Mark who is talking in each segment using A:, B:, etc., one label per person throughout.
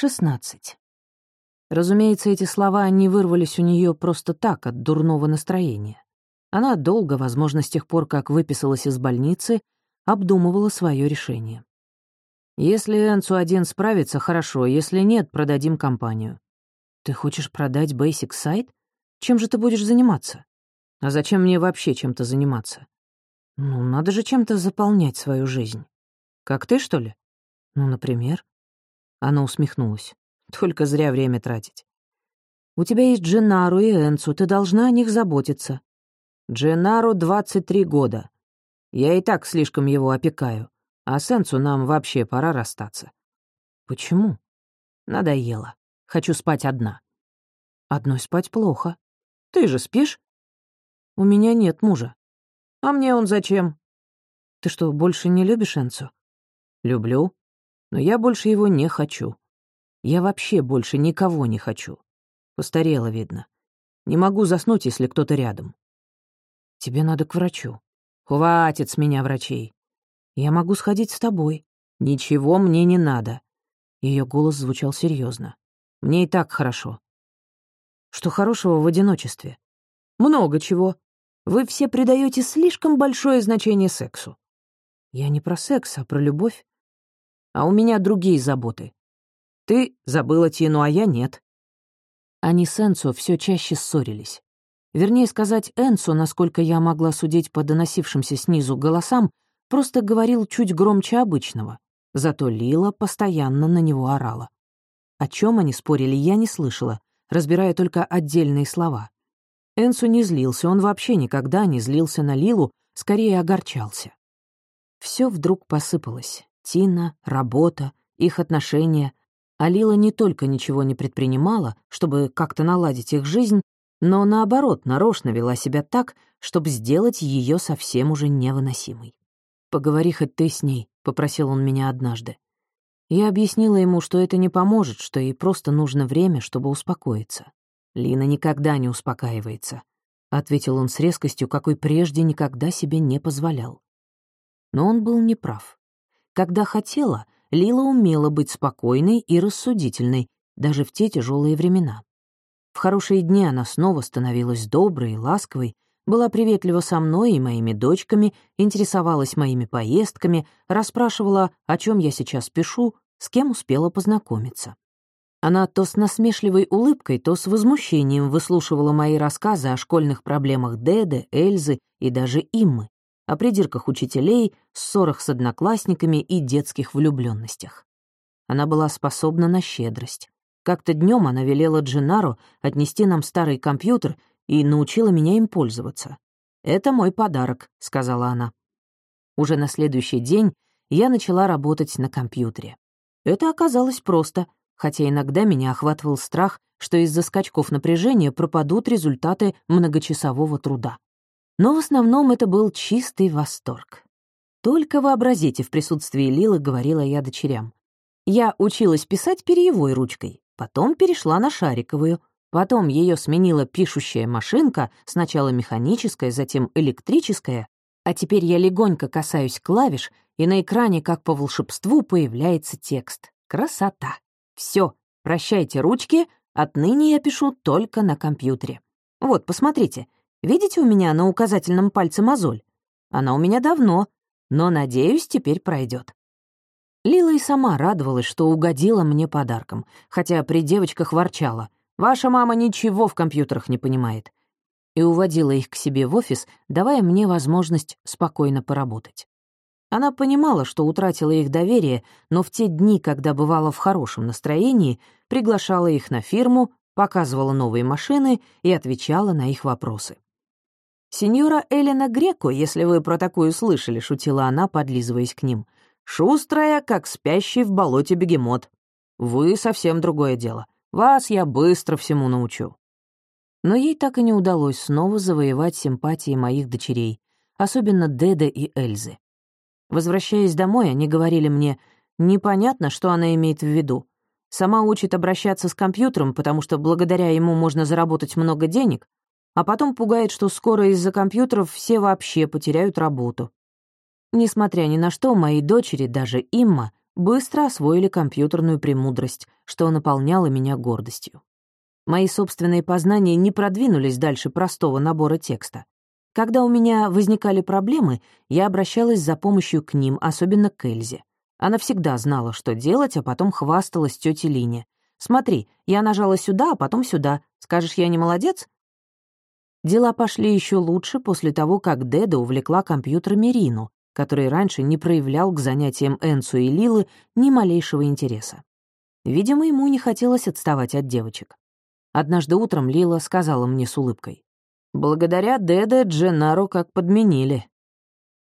A: 16. Разумеется, эти слова не вырвались у нее просто так, от дурного настроения. Она долго, возможно, с тех пор, как выписалась из больницы, обдумывала свое решение. «Если Энцу один справится, хорошо, если нет, продадим компанию». «Ты хочешь продать Basic Site? Чем же ты будешь заниматься?» «А зачем мне вообще чем-то заниматься?» «Ну, надо же чем-то заполнять свою жизнь». «Как ты, что ли?» «Ну, например?» Она усмехнулась. «Только зря время тратить. У тебя есть Дженару и Энцу, ты должна о них заботиться. Дженару 23 года. Я и так слишком его опекаю, а с Энцу нам вообще пора расстаться». «Почему?» «Надоело. Хочу спать одна». «Одной спать плохо. Ты же спишь?» «У меня нет мужа». «А мне он зачем?» «Ты что, больше не любишь Энцу?» «Люблю но я больше его не хочу. Я вообще больше никого не хочу. Постарела, видно. Не могу заснуть, если кто-то рядом. Тебе надо к врачу. Хватит с меня врачей. Я могу сходить с тобой. Ничего мне не надо. Ее голос звучал серьезно. Мне и так хорошо. Что хорошего в одиночестве? Много чего. Вы все придаете слишком большое значение сексу. Я не про секс, а про любовь а у меня другие заботы. Ты забыла Тину, а я нет». Они с Энцо все чаще ссорились. Вернее сказать, Энцо, насколько я могла судить по доносившимся снизу голосам, просто говорил чуть громче обычного, зато Лила постоянно на него орала. О чем они спорили, я не слышала, разбирая только отдельные слова. Энсу не злился, он вообще никогда не злился на Лилу, скорее огорчался. Все вдруг посыпалось. Тина, работа, их отношения. А Лила не только ничего не предпринимала, чтобы как-то наладить их жизнь, но наоборот, нарочно вела себя так, чтобы сделать ее совсем уже невыносимой. «Поговори хоть ты с ней», — попросил он меня однажды. Я объяснила ему, что это не поможет, что ей просто нужно время, чтобы успокоиться. «Лина никогда не успокаивается», — ответил он с резкостью, какой прежде никогда себе не позволял. Но он был неправ. Когда хотела, Лила умела быть спокойной и рассудительной, даже в те тяжелые времена. В хорошие дни она снова становилась доброй и ласковой, была приветлива со мной и моими дочками, интересовалась моими поездками, расспрашивала, о чем я сейчас пишу, с кем успела познакомиться. Она то с насмешливой улыбкой, то с возмущением выслушивала мои рассказы о школьных проблемах Деды, Эльзы и даже Иммы, о придирках учителей, ссорах с одноклассниками и детских влюбленностях. Она была способна на щедрость. Как-то днем она велела Джинару отнести нам старый компьютер и научила меня им пользоваться. «Это мой подарок», — сказала она. Уже на следующий день я начала работать на компьютере. Это оказалось просто, хотя иногда меня охватывал страх, что из-за скачков напряжения пропадут результаты многочасового труда. Но в основном это был чистый восторг. «Только вообразите, в присутствии Лилы говорила я дочерям. Я училась писать перьевой ручкой, потом перешла на шариковую, потом ее сменила пишущая машинка, сначала механическая, затем электрическая, а теперь я легонько касаюсь клавиш, и на экране, как по волшебству, появляется текст. Красота! Все, прощайте ручки, отныне я пишу только на компьютере. Вот, посмотрите — Видите у меня на указательном пальце мозоль? Она у меня давно, но, надеюсь, теперь пройдет. Лила и сама радовалась, что угодила мне подарком, хотя при девочках ворчала. «Ваша мама ничего в компьютерах не понимает». И уводила их к себе в офис, давая мне возможность спокойно поработать. Она понимала, что утратила их доверие, но в те дни, когда бывала в хорошем настроении, приглашала их на фирму, показывала новые машины и отвечала на их вопросы. «Сеньора Элена Греко, если вы про такую слышали», — шутила она, подлизываясь к ним. «Шустрая, как спящий в болоте бегемот. Вы совсем другое дело. Вас я быстро всему научу». Но ей так и не удалось снова завоевать симпатии моих дочерей, особенно Деда и Эльзы. Возвращаясь домой, они говорили мне, непонятно, что она имеет в виду. Сама учит обращаться с компьютером, потому что благодаря ему можно заработать много денег, а потом пугает, что скоро из-за компьютеров все вообще потеряют работу. Несмотря ни на что, мои дочери, даже Имма, быстро освоили компьютерную премудрость, что наполняло меня гордостью. Мои собственные познания не продвинулись дальше простого набора текста. Когда у меня возникали проблемы, я обращалась за помощью к ним, особенно к Эльзе. Она всегда знала, что делать, а потом хвасталась тете Лине. «Смотри, я нажала сюда, а потом сюда. Скажешь, я не молодец?» Дела пошли еще лучше после того, как Деда увлекла компьютер Мерину, который раньше не проявлял к занятиям Энсу и Лилы ни малейшего интереса. Видимо, ему не хотелось отставать от девочек. Однажды утром Лила сказала мне с улыбкой. «Благодаря Деде Дженару как подменили».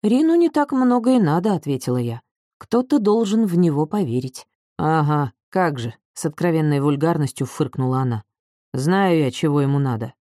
A: «Рину не так много и надо», — ответила я. «Кто-то должен в него поверить». «Ага, как же», — с откровенной вульгарностью фыркнула она. «Знаю я, чего ему надо.